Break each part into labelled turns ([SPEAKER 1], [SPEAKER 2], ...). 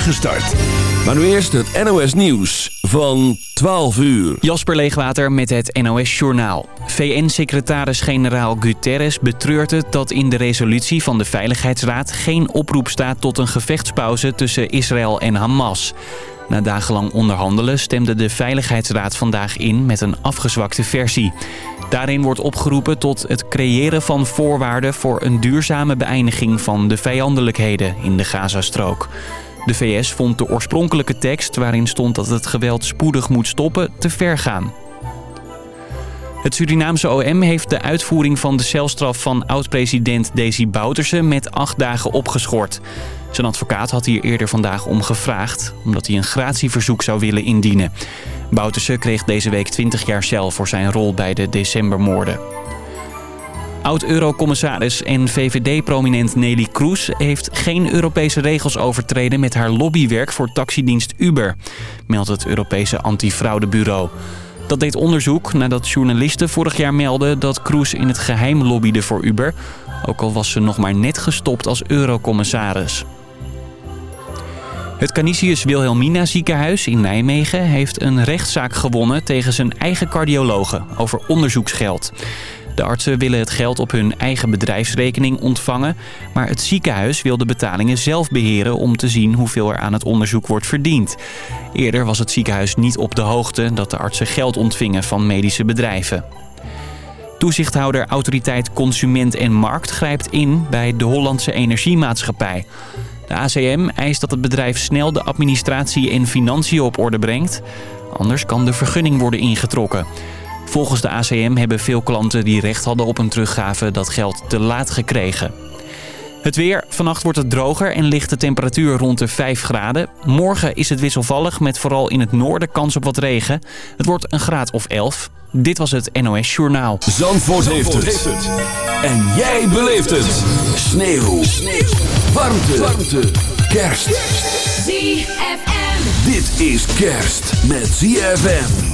[SPEAKER 1] start. Maar nu eerst het NOS Nieuws van 12 uur.
[SPEAKER 2] Jasper Leegwater met het NOS Journaal. VN-secretaris-generaal Guterres betreurt het dat in de resolutie van de Veiligheidsraad... geen oproep staat tot een gevechtspauze tussen Israël en Hamas. Na dagenlang onderhandelen stemde de Veiligheidsraad vandaag in met een afgezwakte versie. Daarin wordt opgeroepen tot het creëren van voorwaarden voor een duurzame beëindiging van de vijandelijkheden in de Gazastrook. De VS vond de oorspronkelijke tekst waarin stond dat het geweld spoedig moet stoppen te ver gaan. Het Surinaamse OM heeft de uitvoering van de celstraf van oud-president Desi Bouterse met acht dagen opgeschort. Zijn advocaat had hier eerder vandaag om gevraagd, omdat hij een gratieverzoek zou willen indienen. Bouterse kreeg deze week 20 jaar cel voor zijn rol bij de decembermoorden. Oud-eurocommissaris en VVD-prominent Nelly Kroes heeft geen Europese regels overtreden met haar lobbywerk voor taxidienst Uber, meldt het Europese antifraudebureau. Dat deed onderzoek nadat journalisten vorig jaar meldden dat Kroes in het geheim lobbyde voor Uber, ook al was ze nog maar net gestopt als eurocommissaris. Het Canisius Wilhelmina ziekenhuis in Nijmegen heeft een rechtszaak gewonnen tegen zijn eigen cardiologen over onderzoeksgeld. De artsen willen het geld op hun eigen bedrijfsrekening ontvangen... maar het ziekenhuis wil de betalingen zelf beheren... om te zien hoeveel er aan het onderzoek wordt verdiend. Eerder was het ziekenhuis niet op de hoogte... dat de artsen geld ontvingen van medische bedrijven. Toezichthouder Autoriteit Consument en Markt grijpt in bij de Hollandse Energiemaatschappij. De ACM eist dat het bedrijf snel de administratie en financiën op orde brengt. Anders kan de vergunning worden ingetrokken. Volgens de ACM hebben veel klanten die recht hadden op een teruggave dat geld te laat gekregen. Het weer. Vannacht wordt het droger en ligt de temperatuur rond de 5 graden. Morgen is het wisselvallig met vooral in het noorden kans op wat regen. Het wordt een graad of 11. Dit was het NOS Journaal.
[SPEAKER 1] Zandvoort, heeft, het. En jij beleeft het. Sneeuw. Sneeuw. Warmte. Warmte. Kerst.
[SPEAKER 3] ZFM.
[SPEAKER 1] Dit is kerst met ZFM.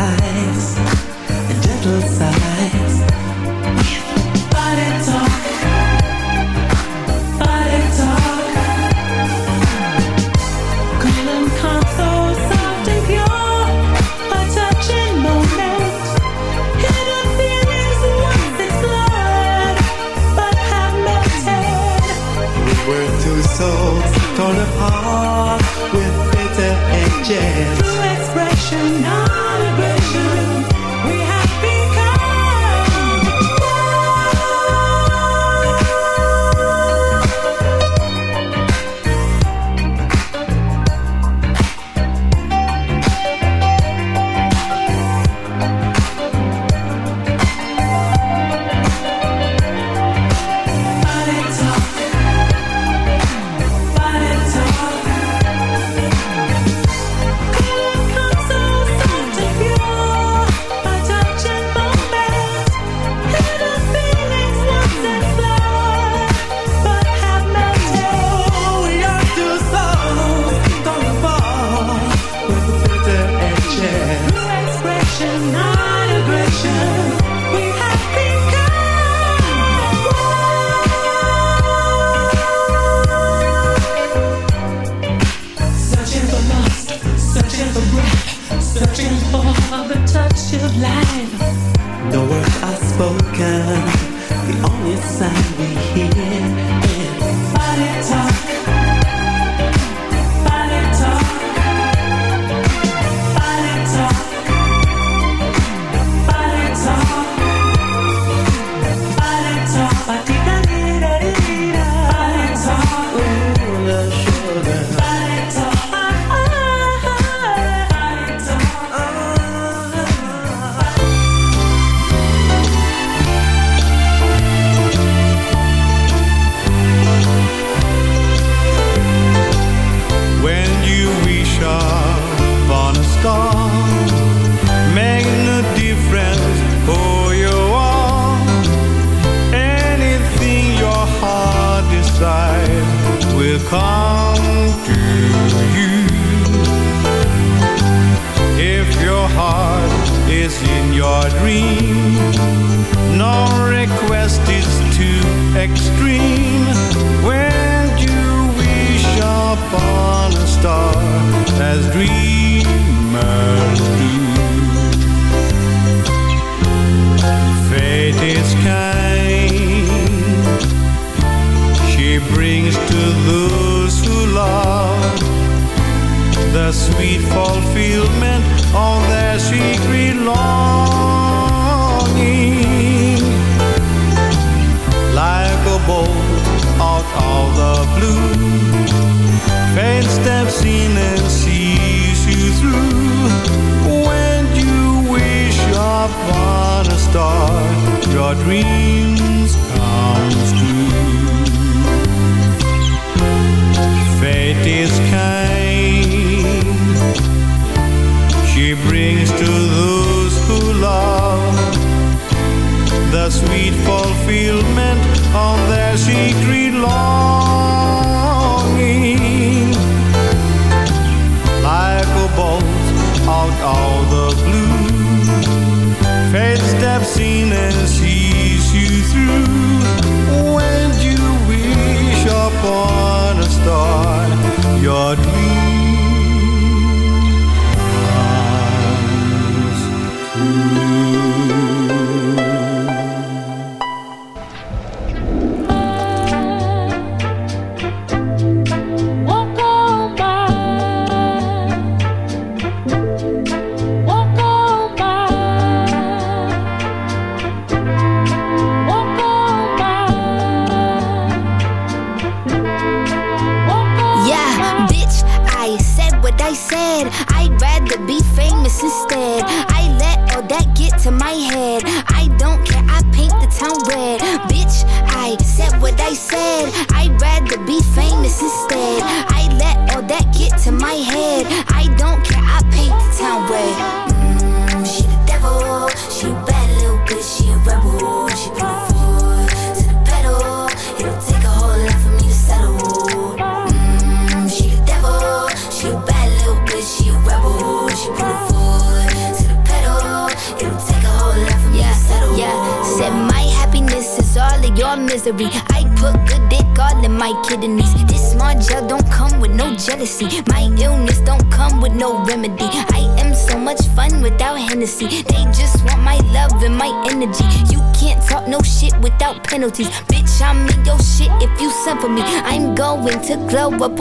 [SPEAKER 4] eyes, a gentle sigh. And
[SPEAKER 3] sees you through. When you wish upon a star, your dream.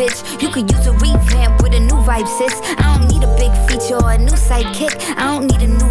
[SPEAKER 3] bitch. You could use a revamp with a new vibe, sis. I don't need a big feature or a new sidekick. I don't need a new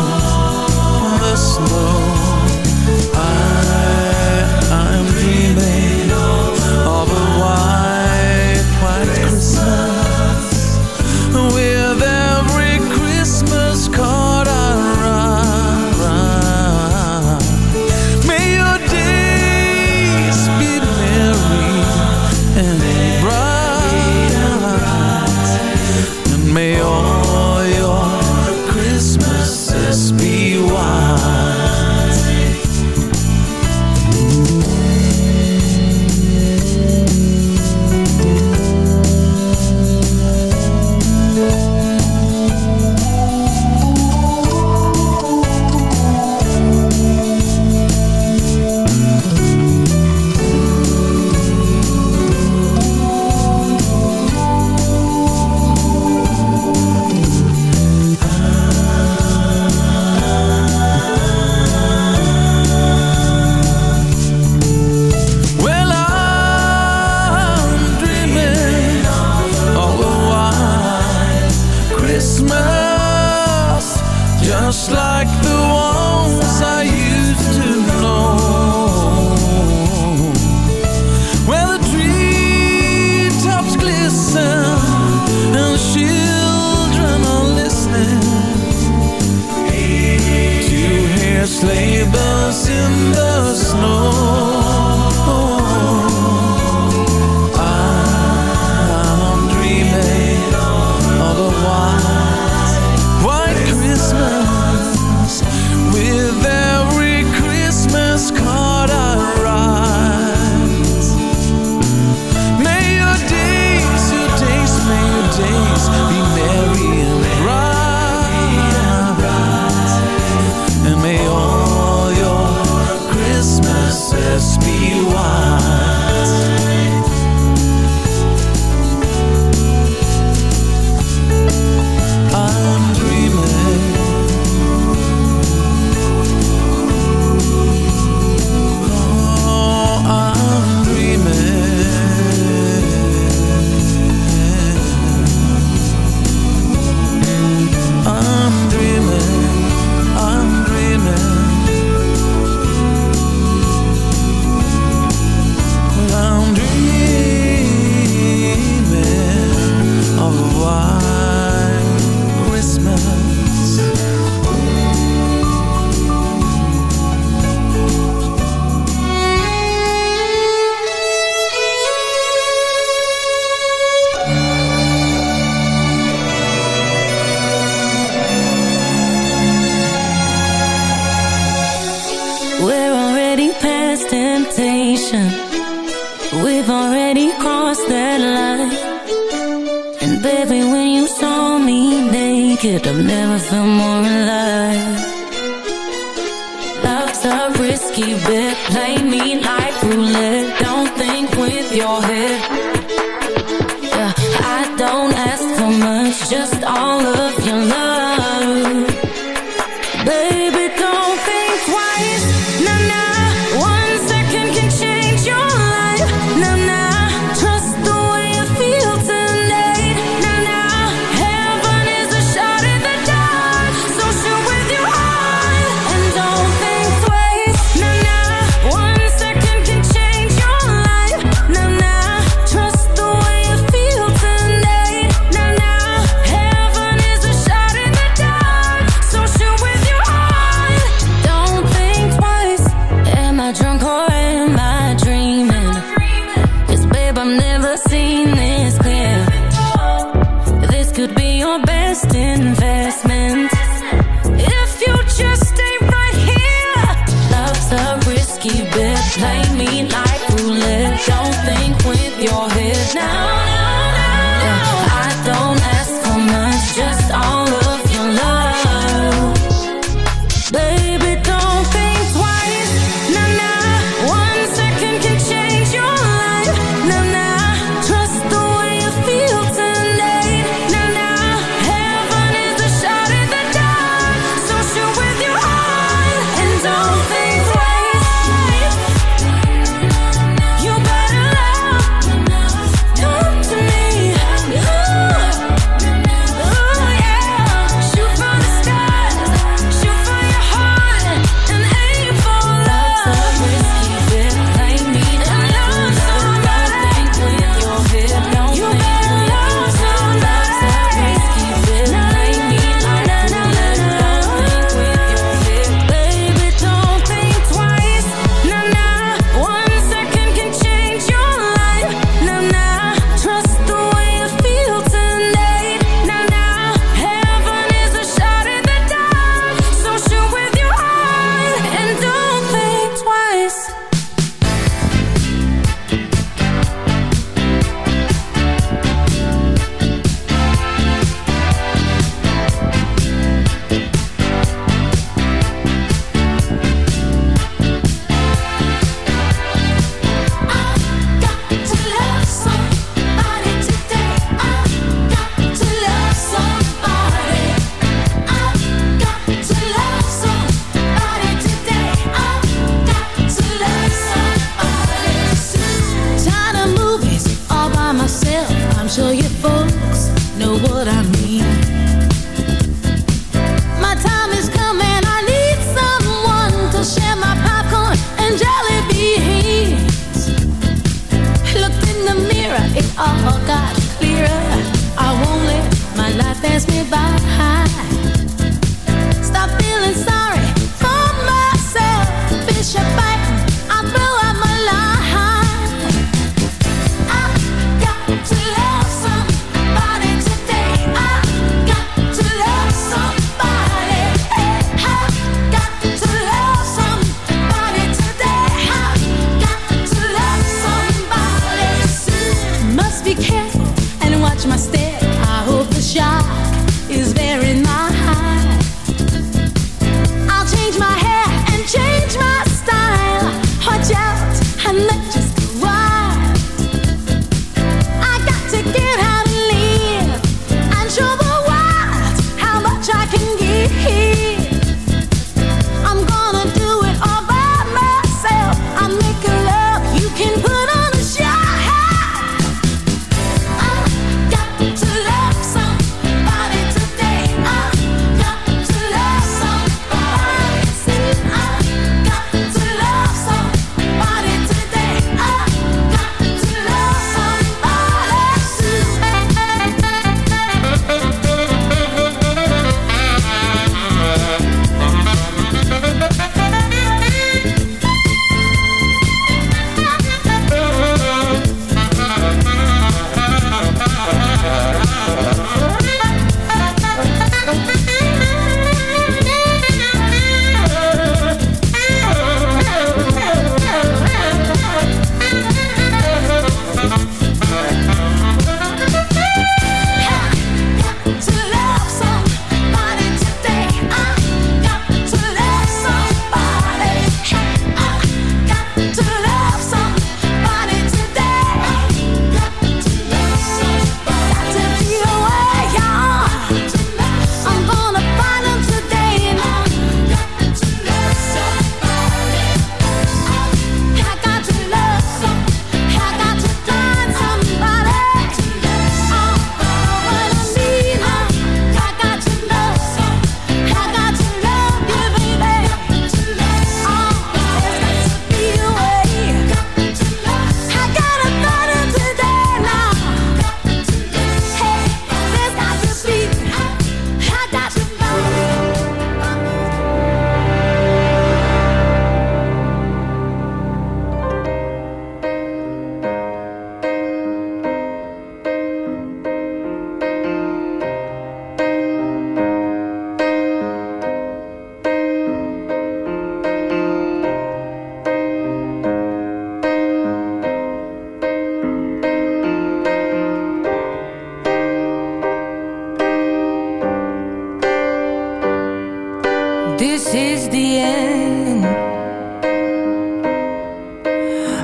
[SPEAKER 5] is the end.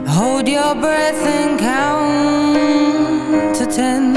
[SPEAKER 5] Hold your breath and count to ten.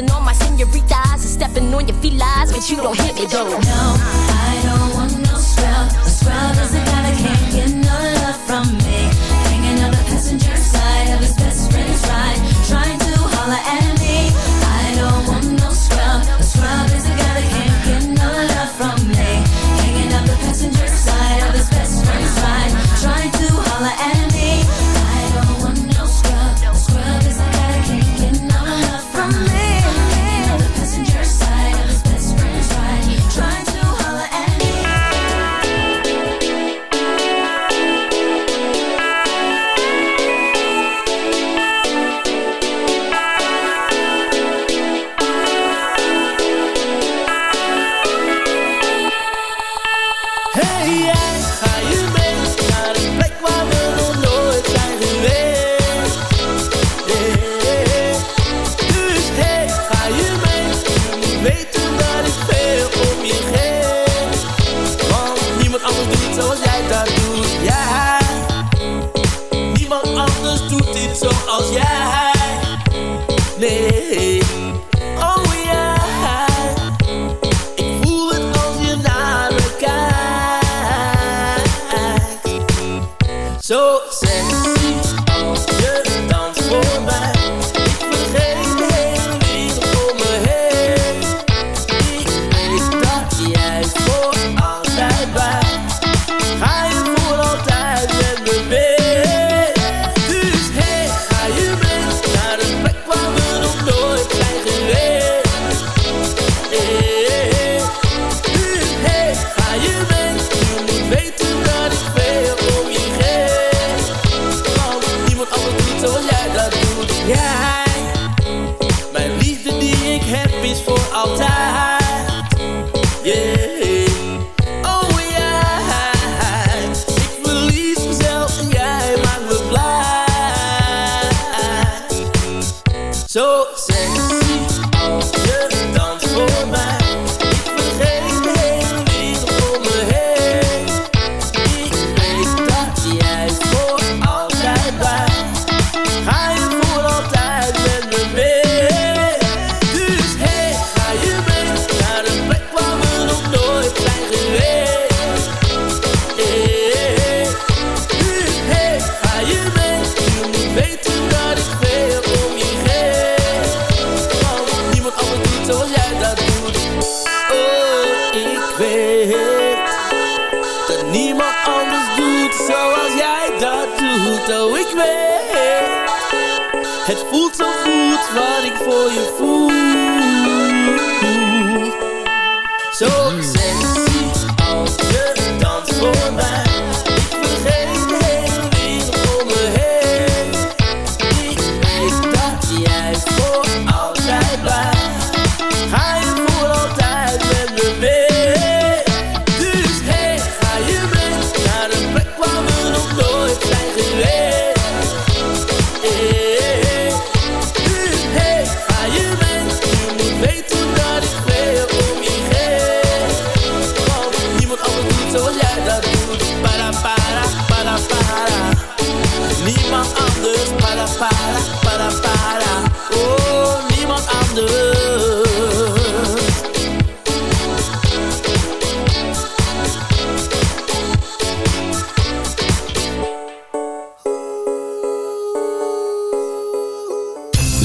[SPEAKER 6] Kissing on my senoritas and stepping on your felines, but you don't hit me though.
[SPEAKER 7] No, I don't want no scrub. A scrub is a guy that can't get no love from me.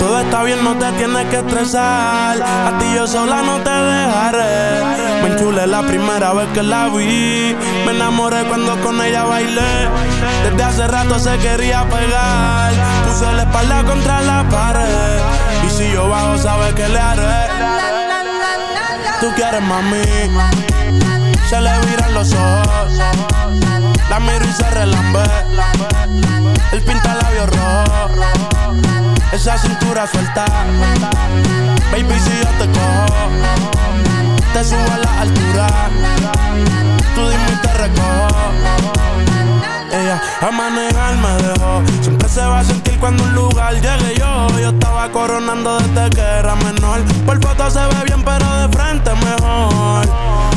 [SPEAKER 8] Todo está bien, no te tienes que estresar. A ti yo sola no te dejaré. Me enchulé la primera vez que la vi. Me enamoré cuando con ella bailé. Desde hace rato se quería pegar. Puse la espalda contra la pared. Y si yo bajo, sabes que le haré. Tú quieres mami. Se le viran los ojos. La miro y se relambe. El pinta labios rojo. Esa cintura suelta. Baby, si yo te cojo, te subo a la altura. Tú dime y te recojo. A manejar me dejó. Siempre se va a sentir cuando un lugar llegue yo. Yo estaba coronando desde que era menor. Por foto se ve bien, pero de frente mejor.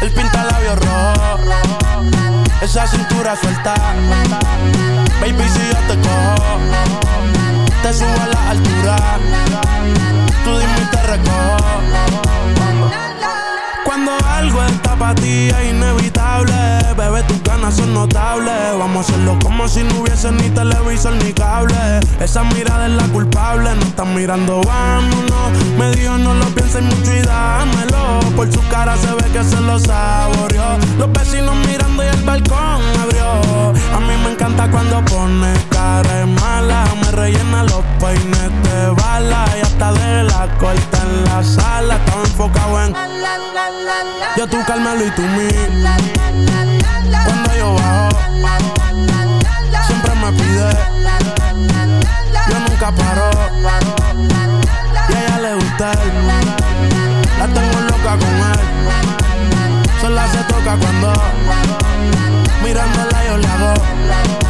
[SPEAKER 8] El pinta labios rojo. Esa cintura suelta. Baby, si yo te cojo, te subo a la altura. Tú dime y te recojo. Cuando algo está para ti es inevitable, bebé, tus ganas son notables. Vamos a hacerlo como si no hubiese ni televisor ni cable. Esa mirada es la culpable, no están mirando, vámonos. Me dijo no lo pienses mucho y dámelo. Por su cara se ve que se lo saboreó. Los vecinos mirando y el balcón abrió. A mí me encanta cuando pone cara mala. Me rellena los peines de bala y hasta de la corta en la sala. Estaba enfocado en yo tú Carmelo y tú mí. Cuando yo bajo, siempre me pide. Yo nunca paro. Y a ella le gusta él. La tengo loca con él. Sola se toca cuando mirándola yo le hago.